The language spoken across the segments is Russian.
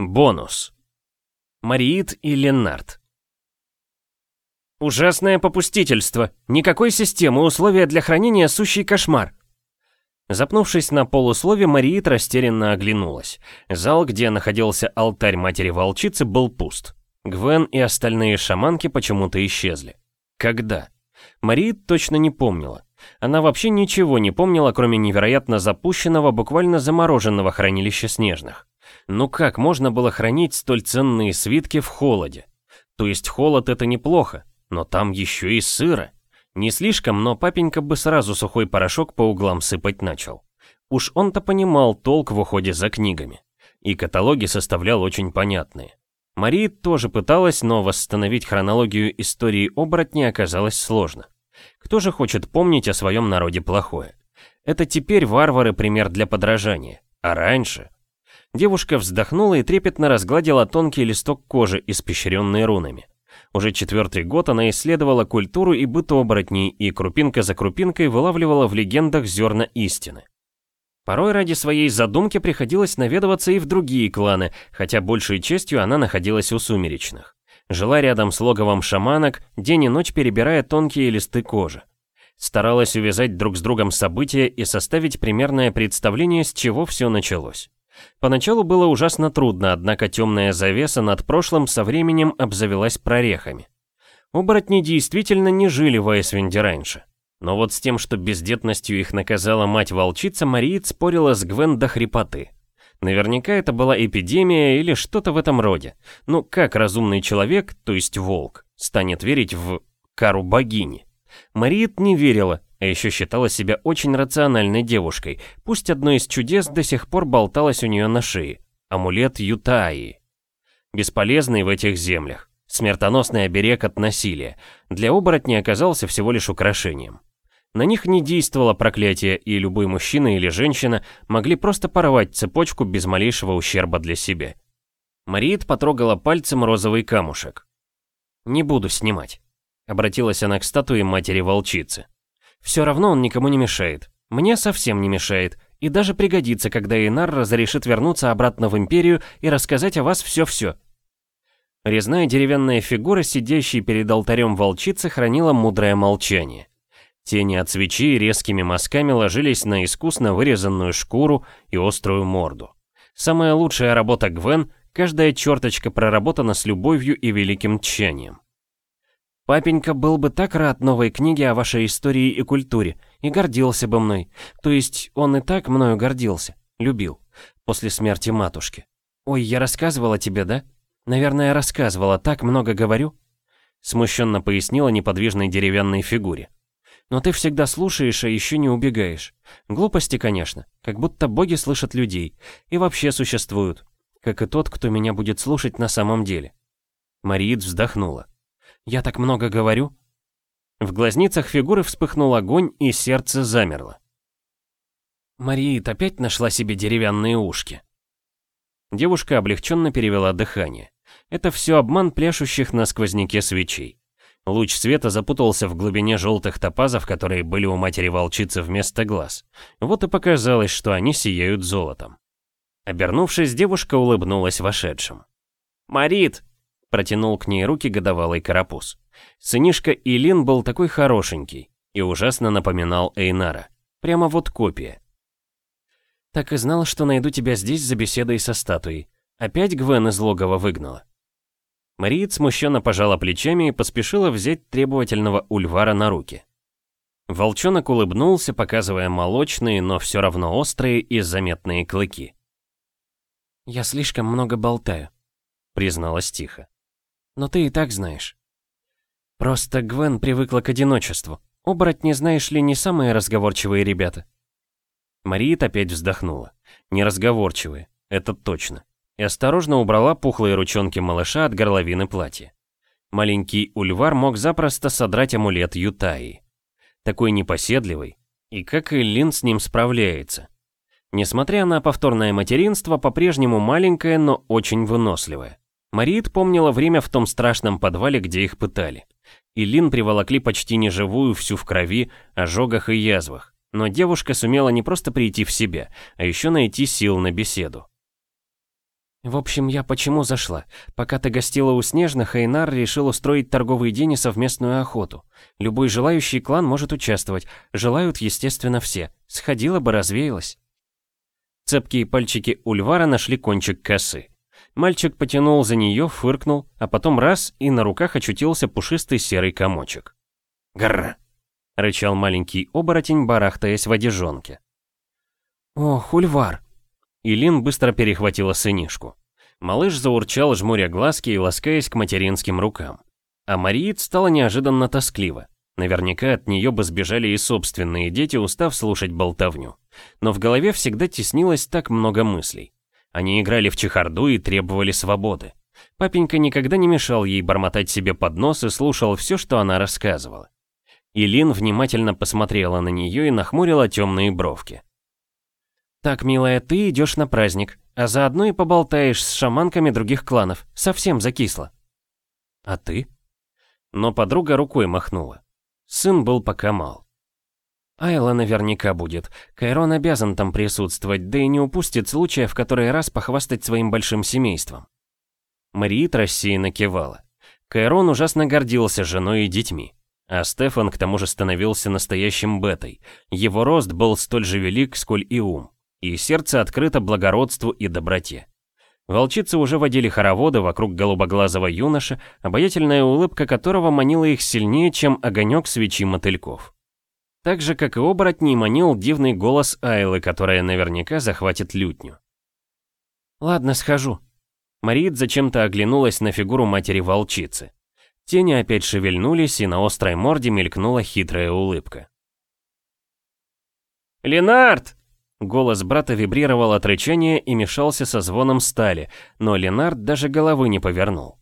Бонус. Мариит и Леннард. Ужасное попустительство. Никакой системы, условия для хранения сущий кошмар. Запнувшись на полуслове, Мариит растерянно оглянулась. Зал, где находился алтарь матери-волчицы, был пуст. Гвен и остальные шаманки почему-то исчезли. Когда? Мариит точно не помнила. Она вообще ничего не помнила, кроме невероятно запущенного, буквально замороженного хранилища снежных. Ну как можно было хранить столь ценные свитки в холоде? То есть холод это неплохо, но там еще и сыро. Не слишком, но папенька бы сразу сухой порошок по углам сыпать начал. Уж он-то понимал толк в уходе за книгами. И каталоги составлял очень понятные. Мария тоже пыталась, но восстановить хронологию истории оборотней оказалось сложно. Кто же хочет помнить о своем народе плохое? Это теперь варвары пример для подражания. А раньше? Девушка вздохнула и трепетно разгладила тонкий листок кожи, испещренный рунами. Уже четвертый год она исследовала культуру и быт оборотней, и крупинка за крупинкой вылавливала в легендах зерна истины. Порой ради своей задумки приходилось наведываться и в другие кланы, хотя большей частью она находилась у сумеречных. Жила рядом с логовом шаманок, день и ночь перебирая тонкие листы кожи. Старалась увязать друг с другом события и составить примерное представление, с чего все началось. Поначалу было ужасно трудно, однако темная завеса над прошлым со временем обзавелась прорехами. Оборотни действительно не жили в Айсвинде раньше. Но вот с тем, что бездетностью их наказала мать-волчица, Мариит спорила с Гвен до хрипоты. Наверняка это была эпидемия или что-то в этом роде. Ну как разумный человек, то есть волк, станет верить в кару богини? Мариет не верила, а еще считала себя очень рациональной девушкой, пусть одно из чудес до сих пор болталось у нее на шее. Амулет Ютаи. Бесполезный в этих землях. Смертоносный оберег от насилия. Для оборотней оказался всего лишь украшением. На них не действовало проклятие, и любой мужчина или женщина могли просто порвать цепочку без малейшего ущерба для себя. Мариет потрогала пальцем розовый камушек. «Не буду снимать», — обратилась она к статуе матери-волчицы. Все равно он никому не мешает. Мне совсем не мешает. И даже пригодится, когда Инар разрешит вернуться обратно в Империю и рассказать о вас все-все. Резная деревянная фигура, сидящей перед алтарем волчицы, хранила мудрое молчание. Тени от свечи резкими мазками ложились на искусно вырезанную шкуру и острую морду. Самая лучшая работа Гвен, каждая черточка проработана с любовью и великим тщанием. Папенька был бы так рад новой книге о вашей истории и культуре, и гордился бы мной. То есть он и так мною гордился, любил, после смерти матушки. Ой, я рассказывала тебе, да? Наверное, рассказывала, так много говорю. Смущенно пояснила неподвижной деревянной фигуре. Но ты всегда слушаешь, а еще не убегаешь. Глупости, конечно, как будто боги слышат людей. И вообще существуют. Как и тот, кто меня будет слушать на самом деле. Мариит вздохнула. Я так много говорю?» В глазницах фигуры вспыхнул огонь, и сердце замерло. Мариит опять нашла себе деревянные ушки. Девушка облегченно перевела дыхание. Это все обман пляшущих на сквозняке свечей. Луч света запутался в глубине желтых топазов, которые были у матери-волчицы вместо глаз. Вот и показалось, что они сияют золотом. Обернувшись, девушка улыбнулась вошедшим. «Марит, Протянул к ней руки годовалый карапуз. Сынишка Илин был такой хорошенький и ужасно напоминал Эйнара. Прямо вот копия. Так и знал, что найду тебя здесь за беседой со статуей. Опять Гвен из логова выгнала. Мариет смущенно пожала плечами и поспешила взять требовательного Ульвара на руки. Волчонок улыбнулся, показывая молочные, но все равно острые и заметные клыки. «Я слишком много болтаю», — призналась тихо но ты и так знаешь. Просто Гвен привыкла к одиночеству. Оборотни, знаешь ли, не самые разговорчивые ребята. Мариет опять вздохнула. Неразговорчивые, это точно. И осторожно убрала пухлые ручонки малыша от горловины платья. Маленький Ульвар мог запросто содрать амулет Ютаи. Такой непоседливый. И как Иллин с ним справляется. Несмотря на повторное материнство, по-прежнему маленькое, но очень выносливое. Марит помнила время в том страшном подвале, где их пытали. И Лин приволокли почти неживую, всю в крови, ожогах и язвах. Но девушка сумела не просто прийти в себя, а еще найти сил на беседу. В общем, я почему зашла? Пока ты гостила у Снежных, Эйнар решил устроить торговый день и совместную охоту. Любой желающий клан может участвовать. Желают, естественно, все. Сходила бы, развеялась. Цепкие пальчики Ульвара нашли кончик косы. Мальчик потянул за нее, фыркнул, а потом раз, и на руках очутился пушистый серый комочек. «Гррр!» — рычал маленький оборотень, барахтаясь в одежонке. «Ох, Ульвар!» Илин быстро перехватила сынишку. Малыш заурчал, жмуря глазки и ласкаясь к материнским рукам. А Мариит стала неожиданно тоскливо. Наверняка от нее бы сбежали и собственные дети, устав слушать болтовню. Но в голове всегда теснилось так много мыслей. Они играли в чехарду и требовали свободы. Папенька никогда не мешал ей бормотать себе под нос и слушал все, что она рассказывала. Илин внимательно посмотрела на нее и нахмурила темные бровки. «Так, милая, ты идешь на праздник, а заодно и поболтаешь с шаманками других кланов. Совсем закисло». «А ты?» Но подруга рукой махнула. Сын был пока мал. Айла наверняка будет. Кайрон обязан там присутствовать, да и не упустит случая в который раз похвастать своим большим семейством. Мариит рассеянно кивала. Кайрон ужасно гордился женой и детьми. А Стефан к тому же становился настоящим бетой. Его рост был столь же велик, сколь и ум и сердце открыто благородству и доброте. Волчицы уже водили хороводы вокруг голубоглазого юноши, обаятельная улыбка которого манила их сильнее, чем огонек свечи мотыльков. Так же, как и оборотней, манил дивный голос Айлы, которая наверняка захватит лютню. «Ладно, схожу». Марит зачем-то оглянулась на фигуру матери-волчицы. Тени опять шевельнулись, и на острой морде мелькнула хитрая улыбка. «Ленард!» Голос брата вибрировал от рычания и мешался со звоном стали, но Ленард даже головы не повернул.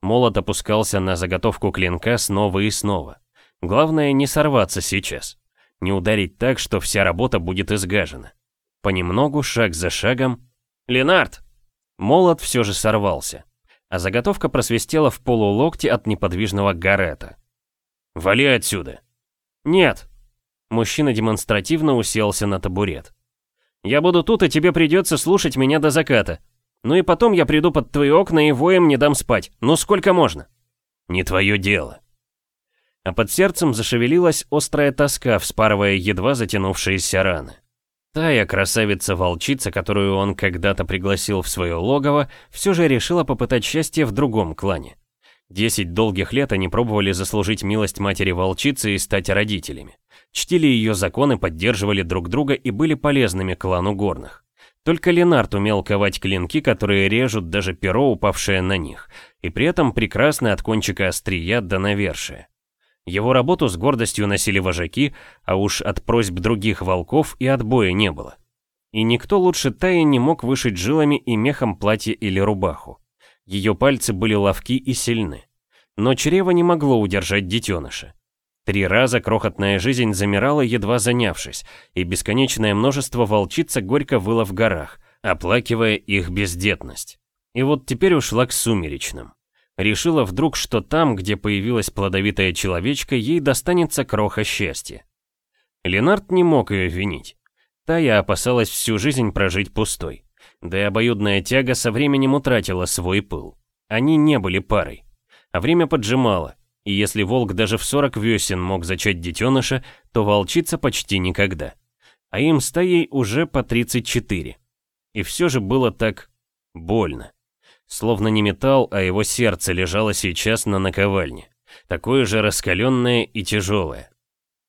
Молот опускался на заготовку клинка снова и снова. Главное не сорваться сейчас. Не ударить так, что вся работа будет изгажена. Понемногу, шаг за шагом... «Ленард!» Молот все же сорвался, а заготовка просвистела в полулокте от неподвижного Гарета. «Вали отсюда!» «Нет!» Мужчина демонстративно уселся на табурет. Я буду тут, и тебе придется слушать меня до заката. Ну и потом я приду под твои окна и воем не дам спать. Ну сколько можно? Не твое дело. А под сердцем зашевелилась острая тоска, вспарывая едва затянувшиеся раны. Тая, красавица-волчица, которую он когда-то пригласил в свое логово, все же решила попытать счастье в другом клане. Десять долгих лет они пробовали заслужить милость матери-волчицы и стать родителями. Чтили ее законы, поддерживали друг друга и были полезными клану горных. Только Ленард умел ковать клинки, которые режут даже перо, упавшее на них, и при этом прекрасны от кончика острия до навершия. Его работу с гордостью носили вожаки, а уж от просьб других волков и отбоя не было. И никто лучше Таи не мог вышить жилами и мехом платье или рубаху. Ее пальцы были ловки и сильны. Но чрево не могло удержать детеныша. Три раза крохотная жизнь замирала, едва занявшись, и бесконечное множество волчица горько выла в горах, оплакивая их бездетность. И вот теперь ушла к сумеречным. Решила вдруг, что там, где появилась плодовитая человечка, ей достанется кроха счастья. Ленард не мог ее винить. Тая опасалась всю жизнь прожить пустой. Да и обоюдная тяга со временем утратила свой пыл. Они не были парой. А время поджимало, и если волк даже в 40 весен мог зачать детеныша, то волчица почти никогда. А им стаей уже по 34. И все же было так больно. Словно не металл, а его сердце лежало сейчас на наковальне. Такое же раскаленное и тяжелое.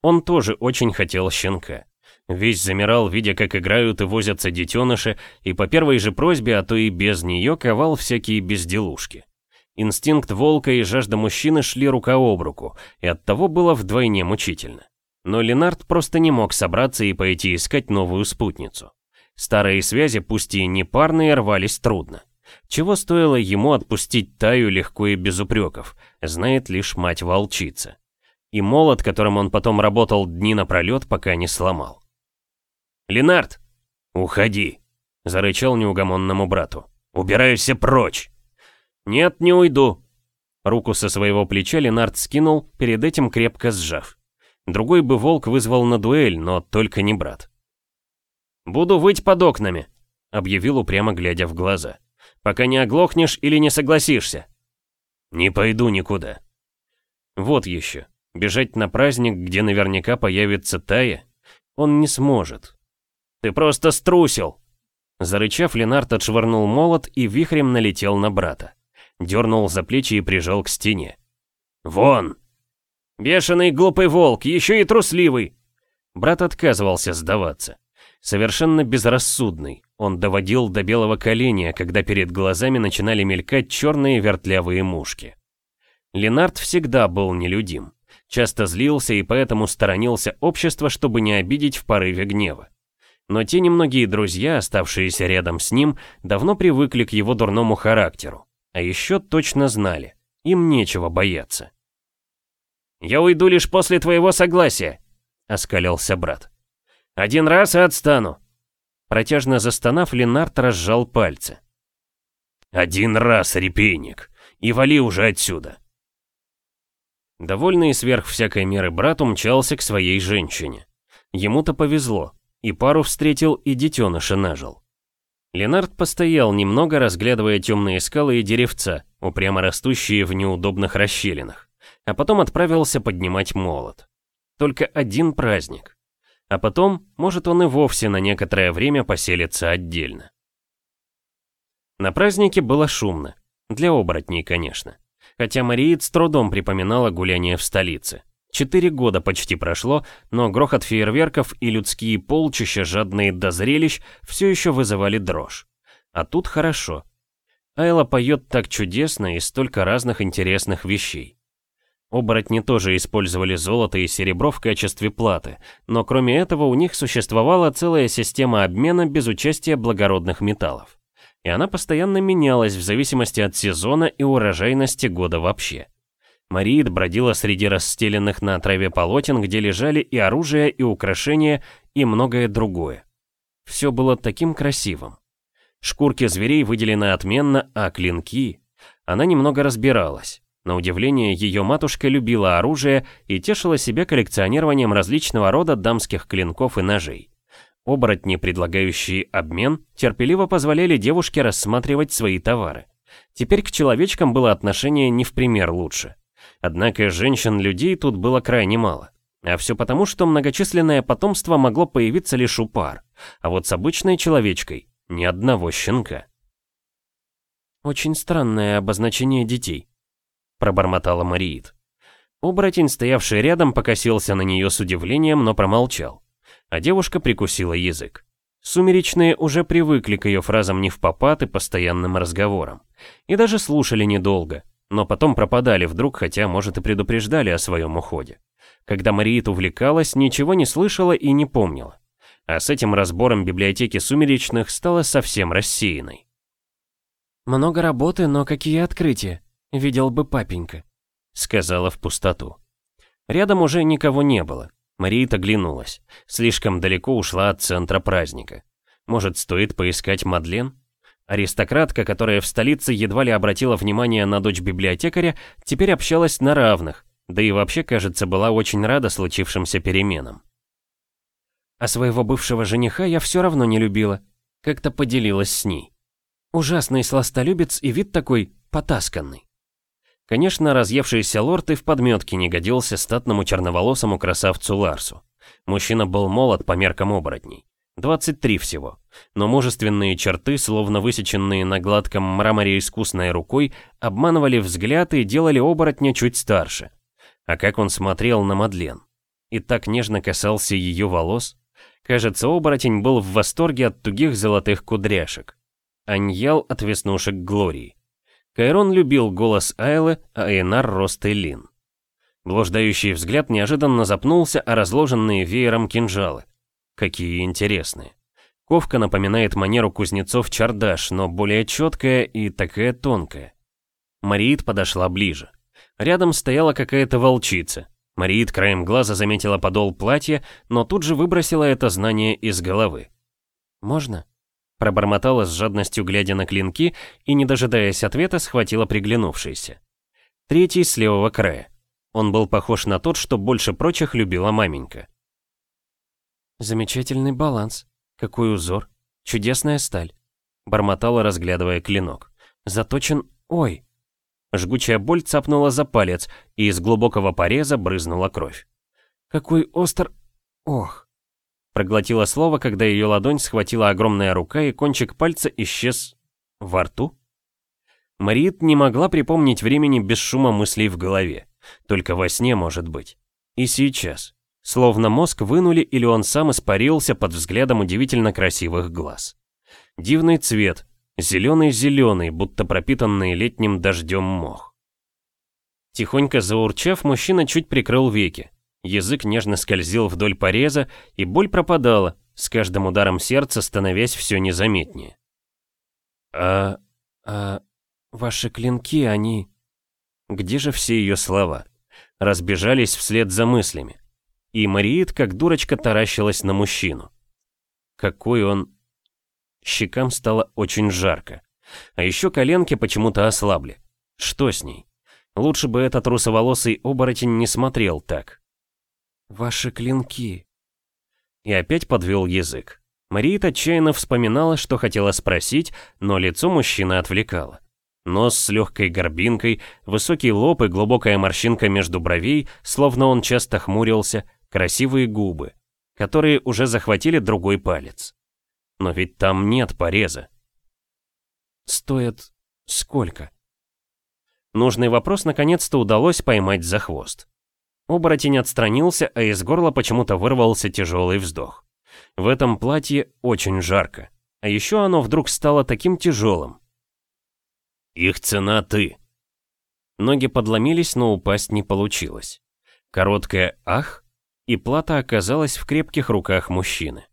Он тоже очень хотел щенка. Весь замирал, видя, как играют и возятся детеныши, и по первой же просьбе, а то и без нее, ковал всякие безделушки. Инстинкт волка и жажда мужчины шли рука об руку, и оттого было вдвойне мучительно. Но Ленард просто не мог собраться и пойти искать новую спутницу. Старые связи, пусть и не парные, рвались трудно. Чего стоило ему отпустить Таю легко и без упреков, знает лишь мать-волчица. И молот, которым он потом работал дни напролет, пока не сломал. «Ленард!» «Уходи!» — зарычал неугомонному брату. «Убирайся прочь!» «Нет, не уйду!» Руку со своего плеча Ленард скинул, перед этим крепко сжав. Другой бы волк вызвал на дуэль, но только не брат. «Буду выть под окнами», — объявил упрямо глядя в глаза. Пока не оглохнешь или не согласишься». «Не пойду никуда». Вот еще. Бежать на праздник, где наверняка появится Тая, он не сможет. «Ты просто струсил!» Зарычав, Ленард отшвырнул молот и вихрем налетел на брата. Дернул за плечи и прижал к стене. «Вон!» «Бешеный глупый волк, еще и трусливый!» Брат отказывался сдаваться. Совершенно безрассудный, он доводил до белого коленя, когда перед глазами начинали мелькать черные вертлявые мушки. Ленард всегда был нелюдим. Часто злился и поэтому сторонился общества, чтобы не обидеть в порыве гнева. Но те немногие друзья, оставшиеся рядом с ним, давно привыкли к его дурному характеру. А еще точно знали, им нечего бояться. «Я уйду лишь после твоего согласия», — оскалился брат. «Один раз и отстану». Протяжно застонав, Ленард разжал пальцы. «Один раз, репейник, и вали уже отсюда». Довольный сверх всякой меры брат умчался к своей женщине. Ему-то повезло, и пару встретил, и детеныша нажил. Ленард постоял немного, разглядывая темные скалы и деревца, упрямо растущие в неудобных расщелинах, а потом отправился поднимать молот. Только один праздник. А потом, может, он и вовсе на некоторое время поселится отдельно. На празднике было шумно. Для оборотней, конечно хотя Мариит с трудом припоминала гуляние в столице. Четыре года почти прошло, но грохот фейерверков и людские полчища, жадные до зрелищ, все еще вызывали дрожь. А тут хорошо. Айла поет так чудесно и столько разных интересных вещей. Оборотни тоже использовали золото и серебро в качестве платы, но кроме этого у них существовала целая система обмена без участия благородных металлов и она постоянно менялась в зависимости от сезона и урожайности года вообще. Мариит бродила среди расстеленных на траве полотен, где лежали и оружие, и украшения, и многое другое. Все было таким красивым. Шкурки зверей выделены отменно, а клинки... Она немного разбиралась. На удивление, ее матушка любила оружие и тешила себя коллекционированием различного рода дамских клинков и ножей. Оборотни, предлагающие обмен, терпеливо позволяли девушке рассматривать свои товары. Теперь к человечкам было отношение не в пример лучше. Однако женщин-людей тут было крайне мало. А все потому, что многочисленное потомство могло появиться лишь у пар, а вот с обычной человечкой ни одного щенка. «Очень странное обозначение детей», — пробормотала Мариит. Оборотень, стоявший рядом, покосился на нее с удивлением, но промолчал а девушка прикусила язык. Сумеречные уже привыкли к ее фразам не в попад и постоянным разговорам. И даже слушали недолго, но потом пропадали вдруг, хотя, может, и предупреждали о своем уходе. Когда Мариит увлекалась, ничего не слышала и не помнила. А с этим разбором библиотеки сумеречных стала совсем рассеянной. «Много работы, но какие открытия? Видел бы папенька», — сказала в пустоту. Рядом уже никого не было. Мариит оглянулась. Слишком далеко ушла от центра праздника. Может, стоит поискать Мадлен? Аристократка, которая в столице едва ли обратила внимание на дочь библиотекаря, теперь общалась на равных, да и вообще, кажется, была очень рада случившимся переменам. А своего бывшего жениха я все равно не любила. Как-то поделилась с ней. Ужасный сластолюбец и вид такой потасканный. Конечно, разъевшийся лорд и в подметке не годился статному черноволосому красавцу Ларсу. Мужчина был молод по меркам оборотней. 23 всего. Но мужественные черты, словно высеченные на гладком мраморе искусной рукой, обманывали взгляд и делали оборотня чуть старше. А как он смотрел на Мадлен. И так нежно касался ее волос. Кажется, оборотень был в восторге от тугих золотых кудряшек. Аньял от веснушек Глории. Кайрон любил голос Айлы, а Эйнар — рост Элин. Блуждающий взгляд неожиданно запнулся о разложенные веером кинжалы. Какие интересные. Ковка напоминает манеру кузнецов чардаш, но более четкая и такая тонкая. Мариит подошла ближе. Рядом стояла какая-то волчица. Мариит краем глаза заметила подол платья, но тут же выбросила это знание из головы. «Можно?» Пробормотала с жадностью, глядя на клинки, и, не дожидаясь ответа, схватила приглянувшийся. Третий с левого края. Он был похож на тот, что больше прочих любила маменька. «Замечательный баланс. Какой узор. Чудесная сталь», — бормотала, разглядывая клинок. заточен... Ой!» Жгучая боль цапнула за палец, и из глубокого пореза брызнула кровь. «Какой остр... Ох!» Проглотила слово, когда ее ладонь схватила огромная рука, и кончик пальца исчез... во рту? Мариет не могла припомнить времени без шума мыслей в голове. Только во сне, может быть. И сейчас. Словно мозг вынули или он сам испарился под взглядом удивительно красивых глаз. Дивный цвет, зеленый-зеленый, будто пропитанный летним дождем мох. Тихонько заурчав, мужчина чуть прикрыл веки. Язык нежно скользил вдоль пореза, и боль пропадала, с каждым ударом сердца становясь все незаметнее. «А... а... ваши клинки, они...» Где же все ее слова? Разбежались вслед за мыслями. И Мариит, как дурочка, таращилась на мужчину. Какой он... Щекам стало очень жарко. А еще коленки почему-то ослабли. Что с ней? Лучше бы этот русоволосый оборотень не смотрел так. «Ваши клинки...» И опять подвел язык. Мариит отчаянно вспоминала, что хотела спросить, но лицо мужчины отвлекало. Нос с легкой горбинкой, высокий лоб и глубокая морщинка между бровей, словно он часто хмурился, красивые губы, которые уже захватили другой палец. Но ведь там нет пореза. Стоит сколько? Нужный вопрос наконец-то удалось поймать за хвост. Оборотень отстранился, а из горла почему-то вырвался тяжелый вздох. В этом платье очень жарко. А еще оно вдруг стало таким тяжелым. «Их цена ты». Ноги подломились, но упасть не получилось. Короткое «ах» и плата оказалась в крепких руках мужчины.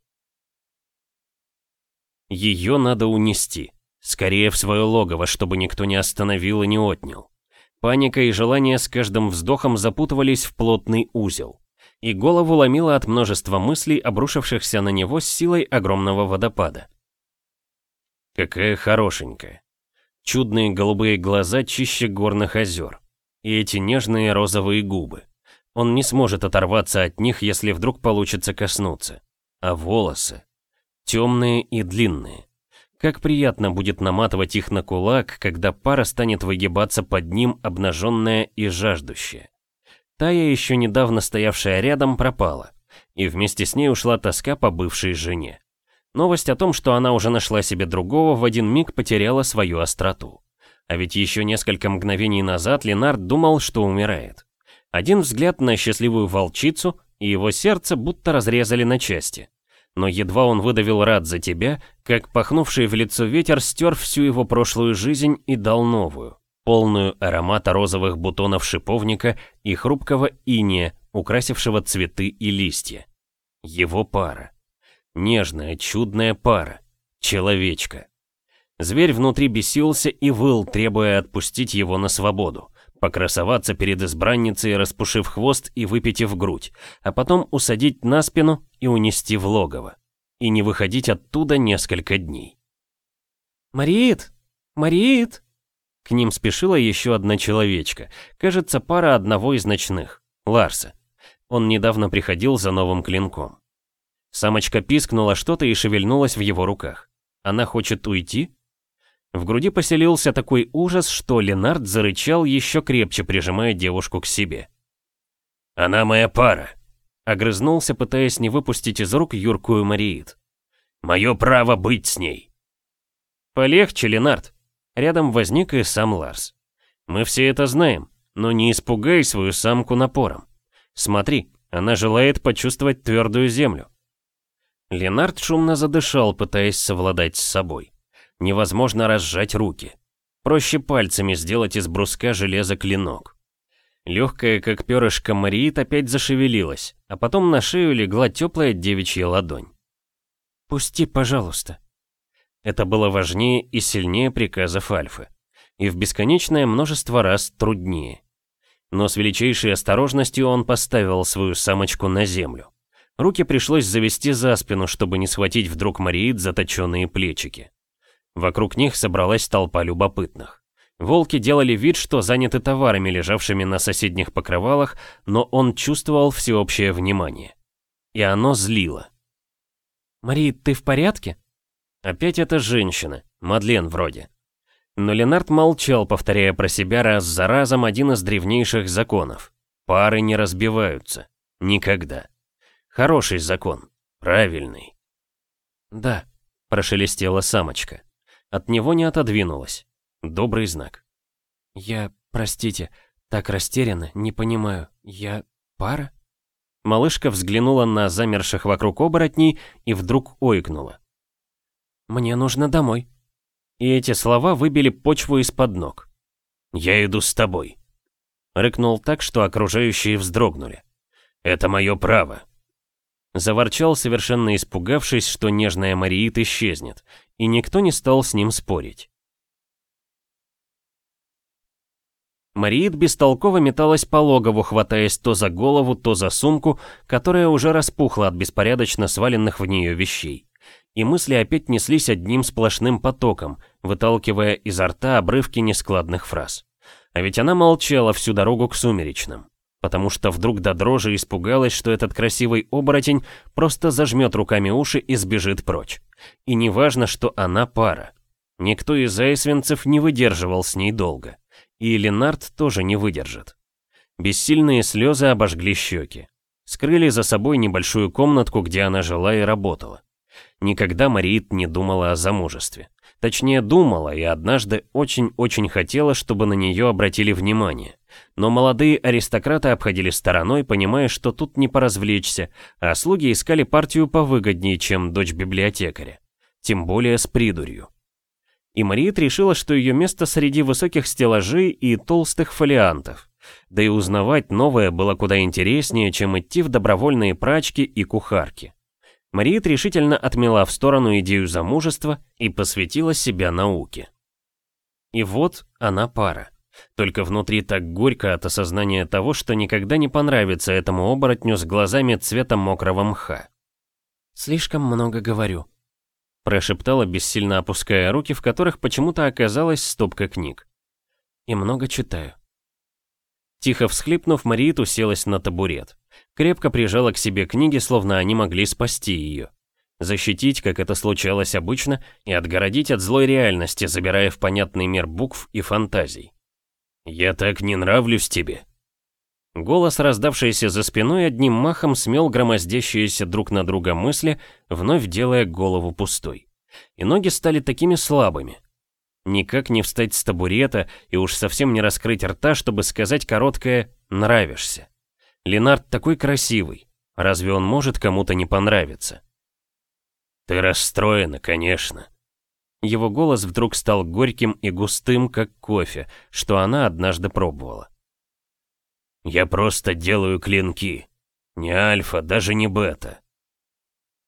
Ее надо унести. Скорее в свое логово, чтобы никто не остановил и не отнял. Паника и желание с каждым вздохом запутывались в плотный узел. И голову ломило от множества мыслей, обрушившихся на него с силой огромного водопада. Какая хорошенькая. Чудные голубые глаза чище горных озер. И эти нежные розовые губы. Он не сможет оторваться от них, если вдруг получится коснуться. А волосы? Темные и длинные. Как приятно будет наматывать их на кулак, когда пара станет выгибаться под ним, обнаженная и жаждущая. Тая, еще недавно стоявшая рядом, пропала, и вместе с ней ушла тоска по бывшей жене. Новость о том, что она уже нашла себе другого, в один миг потеряла свою остроту. А ведь еще несколько мгновений назад Ленард думал, что умирает. Один взгляд на счастливую волчицу, и его сердце будто разрезали на части. Но едва он выдавил рад за тебя, как пахнувший в лицо ветер стер всю его прошлую жизнь и дал новую, полную аромата розовых бутонов шиповника и хрупкого иния, украсившего цветы и листья. Его пара. Нежная, чудная пара. Человечка. Зверь внутри бесился и выл, требуя отпустить его на свободу покрасоваться перед избранницей, распушив хвост и выпитив грудь, а потом усадить на спину и унести в логово. И не выходить оттуда несколько дней. «Мариит! Мариит!» К ним спешила еще одна человечка, кажется, пара одного из ночных, Ларса. Он недавно приходил за новым клинком. Самочка пискнула что-то и шевельнулась в его руках. Она хочет уйти? В груди поселился такой ужас, что Ленард зарычал еще крепче, прижимая девушку к себе. «Она моя пара», — огрызнулся, пытаясь не выпустить из рук юркую Мариит. «Мое право быть с ней». «Полегче, Ленард». Рядом возник и сам Ларс. «Мы все это знаем, но не испугай свою самку напором. Смотри, она желает почувствовать твердую землю». Ленард шумно задышал, пытаясь совладать с собой невозможно разжать руки. Проще пальцами сделать из бруска железа клинок. Легкая, как перышко Мариит, опять зашевелилась, а потом на шею легла теплая девичья ладонь. «Пусти, пожалуйста». Это было важнее и сильнее приказов Альфы. И в бесконечное множество раз труднее. Но с величайшей осторожностью он поставил свою самочку на землю. Руки пришлось завести за спину, чтобы не схватить вдруг Мариит заточенные плечики. Вокруг них собралась толпа любопытных. Волки делали вид, что заняты товарами, лежавшими на соседних покрывалах, но он чувствовал всеобщее внимание. И оно злило. «Мари, ты в порядке?» Опять эта женщина, Мадлен вроде. Но Ленард молчал, повторяя про себя раз за разом один из древнейших законов. Пары не разбиваются. Никогда. Хороший закон. Правильный. «Да», — прошелестела самочка. От него не отодвинулась. Добрый знак. «Я, простите, так растеряна, не понимаю. Я пара?» Малышка взглянула на замерших вокруг оборотней и вдруг ойкнула. «Мне нужно домой». И эти слова выбили почву из-под ног. «Я иду с тобой», — рыкнул так, что окружающие вздрогнули. «Это мое право». Заворчал, совершенно испугавшись, что нежная Мариит исчезнет, и никто не стал с ним спорить. Мариит бестолково металась по логову, хватаясь то за голову, то за сумку, которая уже распухла от беспорядочно сваленных в нее вещей и мысли опять неслись одним сплошным потоком, выталкивая изо рта обрывки нескладных фраз. А ведь она молчала всю дорогу к сумеречным, потому что вдруг до дрожи испугалась, что этот красивый оборотень просто зажмет руками уши и сбежит прочь. И неважно, что она пара. Никто из айсвенцев не выдерживал с ней долго. И Ленард тоже не выдержит. Бессильные слезы обожгли щеки. Скрыли за собой небольшую комнатку, где она жила и работала. Никогда Мариит не думала о замужестве. Точнее, думала и однажды очень-очень хотела, чтобы на нее обратили внимание. Но молодые аристократы обходили стороной, понимая, что тут не поразвлечься, а слуги искали партию повыгоднее, чем дочь библиотекаря. Тем более с придурью. И Мариит решила, что ее место среди высоких стеллажей и толстых фолиантов. Да и узнавать новое было куда интереснее, чем идти в добровольные прачки и кухарки. Мариет решительно отмела в сторону идею замужества и посвятила себя науке. И вот она пара. Только внутри так горько от осознания того, что никогда не понравится этому оборотню с глазами цвета мокрого мха. «Слишком много говорю», — прошептала, бессильно опуская руки, в которых почему-то оказалась стопка книг. «И много читаю». Тихо всхлипнув, Мариет уселась на табурет крепко прижала к себе книги, словно они могли спасти ее. Защитить, как это случалось обычно, и отгородить от злой реальности, забирая в понятный мир букв и фантазий. «Я так не нравлюсь тебе». Голос, раздавшийся за спиной, одним махом смел громоздящиеся друг на друга мысли, вновь делая голову пустой. И ноги стали такими слабыми. Никак не встать с табурета и уж совсем не раскрыть рта, чтобы сказать короткое «нравишься». Ленард такой красивый. Разве он может кому-то не понравиться? Ты расстроена, конечно. Его голос вдруг стал горьким и густым, как кофе, что она однажды пробовала. Я просто делаю клинки. Не альфа, даже не бета.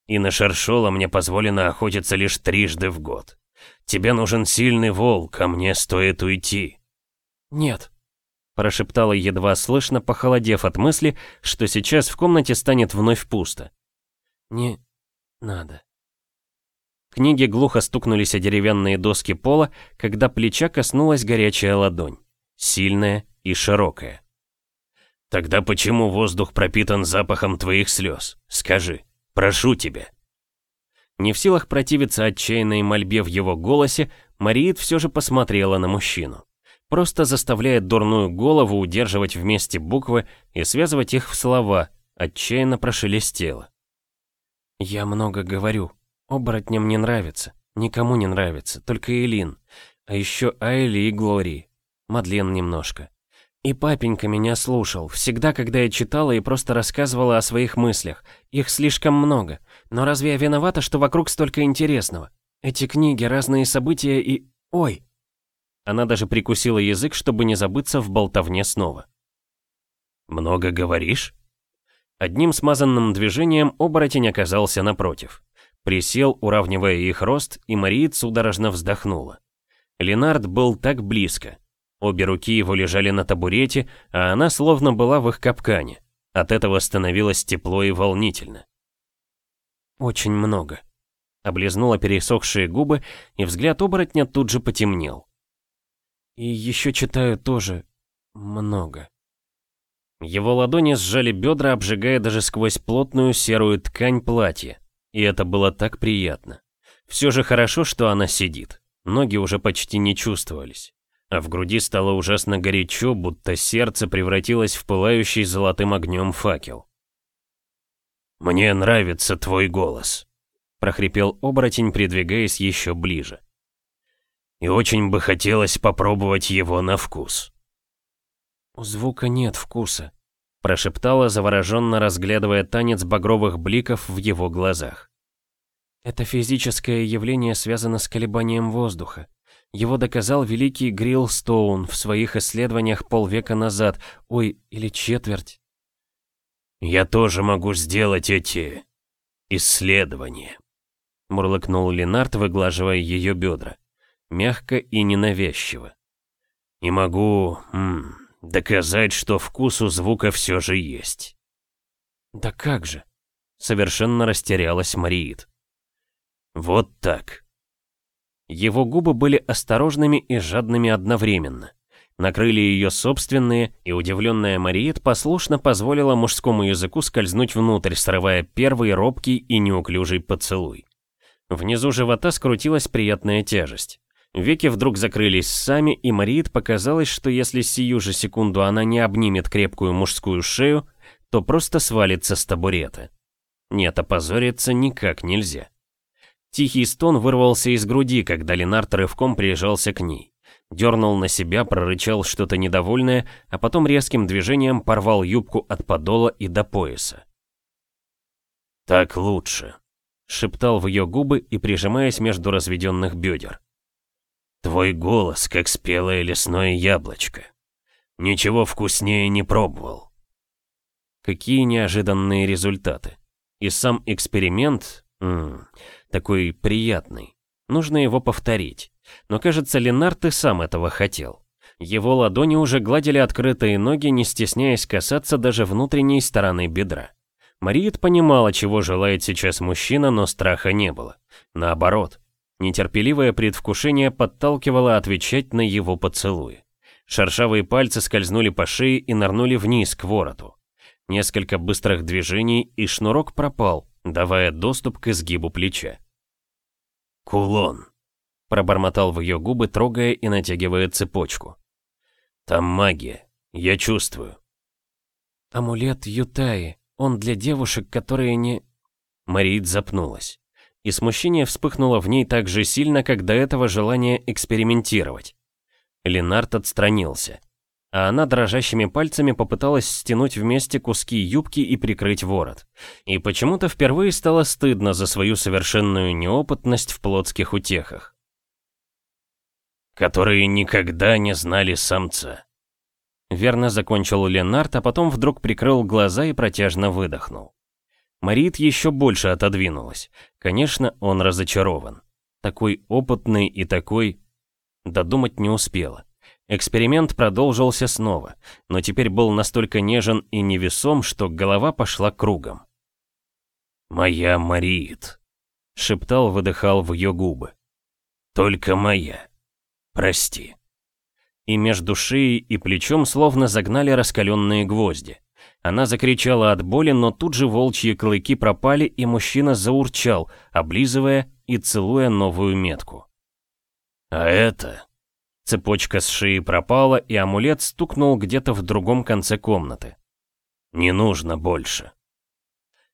И на Шершола мне позволено охотиться лишь трижды в год. Тебе нужен сильный волк, а мне стоит уйти. Нет, прошептала едва слышно, похолодев от мысли, что сейчас в комнате станет вновь пусто. «Не надо». Книги глухо стукнулись о деревянные доски пола, когда плеча коснулась горячая ладонь, сильная и широкая. «Тогда почему воздух пропитан запахом твоих слез? Скажи, прошу тебя». Не в силах противиться отчаянной мольбе в его голосе, Мариит все же посмотрела на мужчину просто заставляет дурную голову удерживать вместе буквы и связывать их в слова, отчаянно прошелестело. «Я много говорю. Оборотням не нравится. Никому не нравится, только Элин. А еще Айли и Глории. Мадлен немножко. И папенька меня слушал, всегда, когда я читала и просто рассказывала о своих мыслях. Их слишком много. Но разве я виновата, что вокруг столько интересного? Эти книги, разные события и... Ой, она даже прикусила язык, чтобы не забыться в болтовне снова. «Много говоришь?» Одним смазанным движением оборотень оказался напротив. Присел, уравнивая их рост, и Мариит судорожно вздохнула. Ленард был так близко. Обе руки его лежали на табурете, а она словно была в их капкане. От этого становилось тепло и волнительно. «Очень много», — облизнула пересохшие губы, и взгляд оборотня тут же потемнел. И еще читаю тоже много. Его ладони сжали бедра, обжигая даже сквозь плотную серую ткань платья. И это было так приятно. Все же хорошо, что она сидит. ноги уже почти не чувствовались. А в груди стало ужасно горячо, будто сердце превратилось в пылающий золотым огнем факел. «Мне нравится твой голос», — прохрипел оборотень, придвигаясь еще ближе. «И очень бы хотелось попробовать его на вкус». «У звука нет вкуса», — прошептала, завороженно разглядывая танец багровых бликов в его глазах. «Это физическое явление связано с колебанием воздуха. Его доказал великий Грилл Стоун в своих исследованиях полвека назад, ой, или четверть. «Я тоже могу сделать эти... исследования», — мурлыкнул Ленард, выглаживая ее бедра. Мягко и ненавязчиво. «И могу... М, доказать, что вкус у звука все же есть». «Да как же?» — совершенно растерялась Мариит. «Вот так». Его губы были осторожными и жадными одновременно. Накрыли ее собственные, и удивленная Мариет послушно позволила мужскому языку скользнуть внутрь, срывая первый робкий и неуклюжий поцелуй. Внизу живота скрутилась приятная тяжесть. Веки вдруг закрылись сами, и Мариет показалось, что если сию же секунду она не обнимет крепкую мужскую шею, то просто свалится с табурета. Нет, опозориться никак нельзя. Тихий стон вырвался из груди, когда Ленард рывком прижался к ней дернул на себя, прорычал что-то недовольное, а потом резким движением порвал юбку от подола и до пояса. «Так лучше», — шептал в ее губы и прижимаясь между разведенных бедер. «Твой голос, как спелое лесное яблочко. Ничего вкуснее не пробовал». Какие неожиданные результаты. И сам эксперимент, м -м, такой приятный. Нужно его повторить. Но кажется, Ленард и сам этого хотел. Его ладони уже гладили открытые ноги, не стесняясь касаться даже внутренней стороны бедра. Мариет понимала, чего желает сейчас мужчина, но страха не было. Наоборот, нетерпеливое предвкушение подталкивало отвечать на его поцелуи. Шершавые пальцы скользнули по шее и нырнули вниз к вороту. Несколько быстрых движений, и шнурок пропал, давая доступ к изгибу плеча. «Кулон», Пробормотал в ее губы, трогая и натягивая цепочку. «Там магия. Я чувствую». «Амулет Ютаи. Он для девушек, которые не...» Марит запнулась. И смущение вспыхнуло в ней так же сильно, как до этого желание экспериментировать. Ленард отстранился. А она дрожащими пальцами попыталась стянуть вместе куски юбки и прикрыть ворот. И почему-то впервые стало стыдно за свою совершенную неопытность в плотских утехах которые никогда не знали самца. Верно закончил Ленард, а потом вдруг прикрыл глаза и протяжно выдохнул. Марит еще больше отодвинулась. Конечно, он разочарован. Такой опытный и такой... Додумать не успела. Эксперимент продолжился снова, но теперь был настолько нежен и невесом, что голова пошла кругом. «Моя Марит», — шептал, выдыхал в ее губы. «Только моя». Прости. И между шеей и плечом словно загнали раскаленные гвозди. Она закричала от боли, но тут же волчьи клыки пропали, и мужчина заурчал, облизывая и целуя новую метку. А это... Цепочка с шеи пропала, и амулет стукнул где-то в другом конце комнаты. Не нужно больше.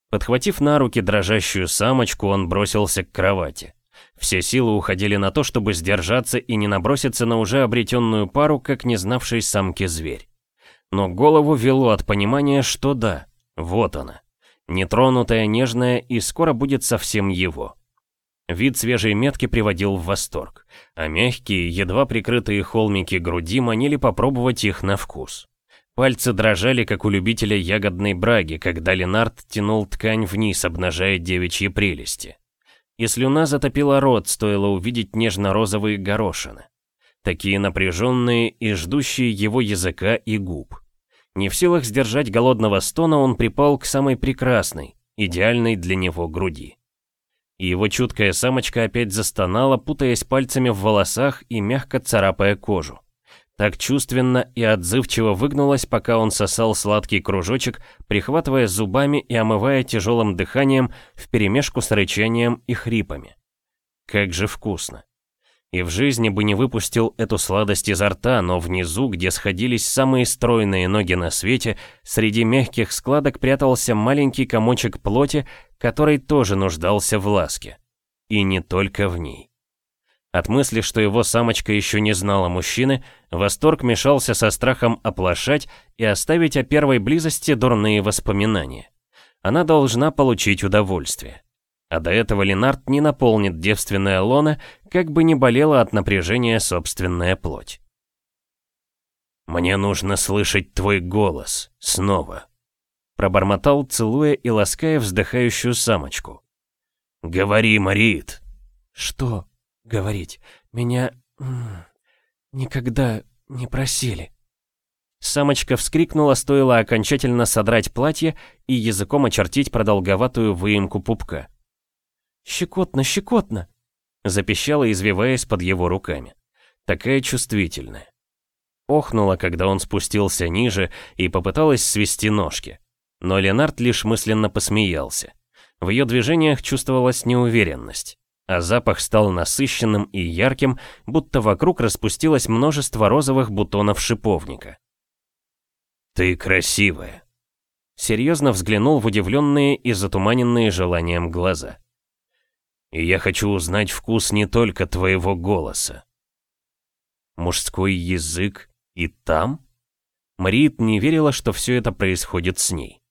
Подхватив на руки дрожащую самочку, он бросился к кровати. Все силы уходили на то, чтобы сдержаться и не наброситься на уже обретенную пару, как не знавший самки зверь. Но голову вело от понимания, что да, вот она. Нетронутая, нежная и скоро будет совсем его. Вид свежей метки приводил в восторг, а мягкие, едва прикрытые холмики груди манили попробовать их на вкус. Пальцы дрожали, как у любителя ягодной браги, когда Ленард тянул ткань вниз, обнажая девичьи прелести и слюна затопила рот, стоило увидеть нежно-розовые горошины. Такие напряженные и ждущие его языка и губ. Не в силах сдержать голодного стона, он припал к самой прекрасной, идеальной для него груди. И его чуткая самочка опять застонала, путаясь пальцами в волосах и мягко царапая кожу. Так чувственно и отзывчиво выгнулась, пока он сосал сладкий кружочек, прихватывая зубами и омывая тяжелым дыханием вперемешку с рычанием и хрипами. Как же вкусно. И в жизни бы не выпустил эту сладость изо рта, но внизу, где сходились самые стройные ноги на свете, среди мягких складок прятался маленький комочек плоти, который тоже нуждался в ласке. И не только в ней. От мысли, что его самочка еще не знала мужчины, восторг мешался со страхом оплошать и оставить о первой близости дурные воспоминания. Она должна получить удовольствие. А до этого Ленард не наполнит девственное лоно, как бы не болела от напряжения собственная плоть. «Мне нужно слышать твой голос. Снова», — пробормотал, целуя и лаская вздыхающую самочку. «Говори, Марит!» «Что говорить? Меня... никогда не просили». Самочка вскрикнула, стоило окончательно содрать платье и языком очертить продолговатую выемку пупка. «Щекотно, щекотно!» Запищала, извиваясь под его руками. Такая чувствительная. Охнула, когда он спустился ниже и попыталась свести ножки. Но Ленард лишь мысленно посмеялся. В ее движениях чувствовалась неуверенность, а запах стал насыщенным и ярким, будто вокруг распустилось множество розовых бутонов шиповника. «Ты красивая», — серьезно взглянул в удивленные и затуманенные желанием глаза. И я хочу узнать вкус не только твоего голоса. Мужской язык и там? Марит не верила, что все это происходит с ней.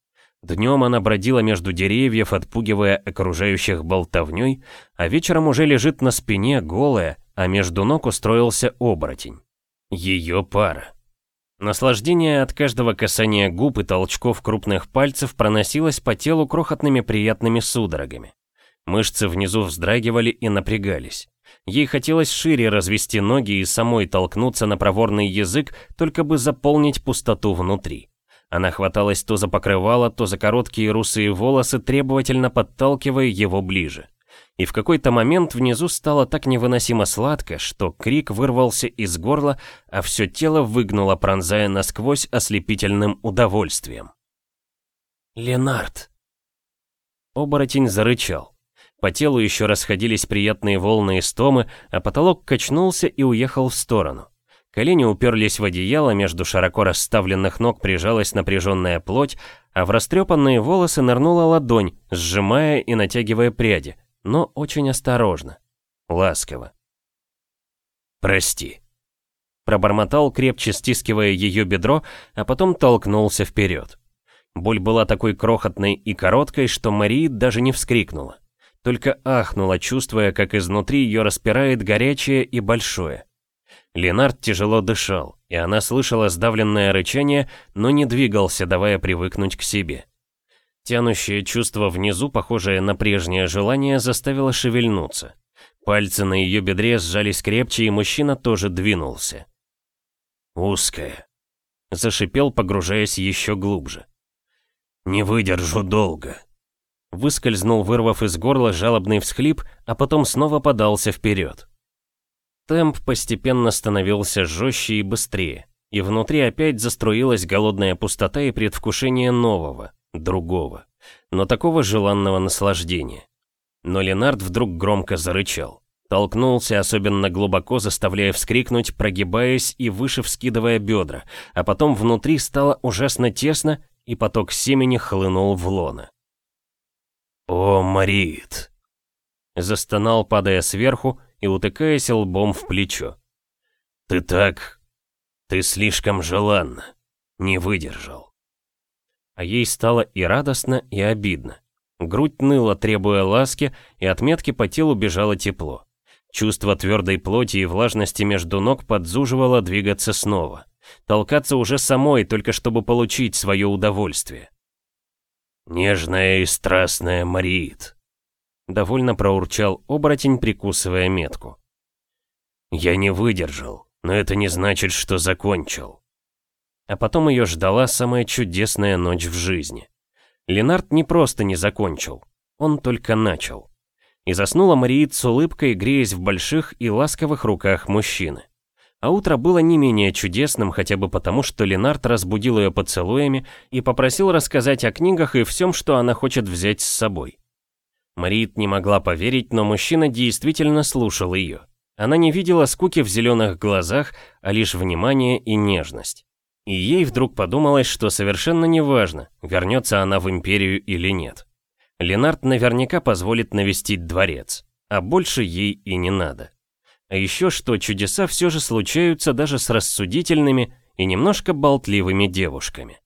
Днем она бродила между деревьев, отпугивая окружающих болтовней, а вечером уже лежит на спине, голая, а между ног устроился оборотень. Ее пара. Наслаждение от каждого касания губ и толчков крупных пальцев проносилось по телу крохотными приятными судорогами. Мышцы внизу вздрагивали и напрягались. Ей хотелось шире развести ноги и самой толкнуться на проворный язык, только бы заполнить пустоту внутри. Она хваталась то за покрывало, то за короткие русые волосы, требовательно подталкивая его ближе. И в какой-то момент внизу стало так невыносимо сладко, что крик вырвался из горла, а все тело выгнуло, пронзая насквозь ослепительным удовольствием. «Ленард!» Оборотень зарычал. По телу еще расходились приятные волны истомы, а потолок качнулся и уехал в сторону. Колени уперлись в одеяло, между широко расставленных ног прижалась напряженная плоть, а в растрепанные волосы нырнула ладонь, сжимая и натягивая пряди, но очень осторожно, ласково. «Прости», — пробормотал, крепче стискивая ее бедро, а потом толкнулся вперед. Боль была такой крохотной и короткой, что Мари даже не вскрикнула только ахнула, чувствуя, как изнутри ее распирает горячее и большое. Ленард тяжело дышал, и она слышала сдавленное рычание, но не двигался, давая привыкнуть к себе. Тянущее чувство внизу, похожее на прежнее желание, заставило шевельнуться. Пальцы на ее бедре сжались крепче, и мужчина тоже двинулся. «Узкая», — зашипел, погружаясь еще глубже. «Не выдержу долго, выскользнул, вырвав из горла жалобный всхлип, а потом снова подался вперед. Темп постепенно становился жестче и быстрее, и внутри опять заструилась голодная пустота и предвкушение нового, другого, но такого желанного наслаждения. Но Ленард вдруг громко зарычал. Толкнулся особенно глубоко, заставляя вскрикнуть, прогибаясь и выше вскидывая бедра, а потом внутри стало ужасно тесно, и поток семени хлынул в лона. «О, Марит!» Застонал, падая сверху и утыкаясь лбом в плечо. «Ты так... Ты слишком желанна. Не выдержал». А ей стало и радостно, и обидно. Грудь ныла, требуя ласки, и от метки по телу бежало тепло. Чувство твердой плоти и влажности между ног подзуживало двигаться снова. Толкаться уже самой, только чтобы получить свое удовольствие. «Нежная и страстная Мариит», — довольно проурчал оборотень, прикусывая метку. «Я не выдержал, но это не значит, что закончил». А потом ее ждала самая чудесная ночь в жизни. Ленард не просто не закончил, он только начал. И заснула Мариит с улыбкой, греясь в больших и ласковых руках мужчины. А утро было не менее чудесным, хотя бы потому, что Ленард разбудил ее поцелуями и попросил рассказать о книгах и всем, что она хочет взять с собой. Марит не могла поверить, но мужчина действительно слушал ее. Она не видела скуки в зеленых глазах, а лишь внимание и нежность. И ей вдруг подумалось, что совершенно неважно, вернется она в империю или нет. Ленард наверняка позволит навестить дворец, а больше ей и не надо. А еще что чудеса все же случаются даже с рассудительными и немножко болтливыми девушками.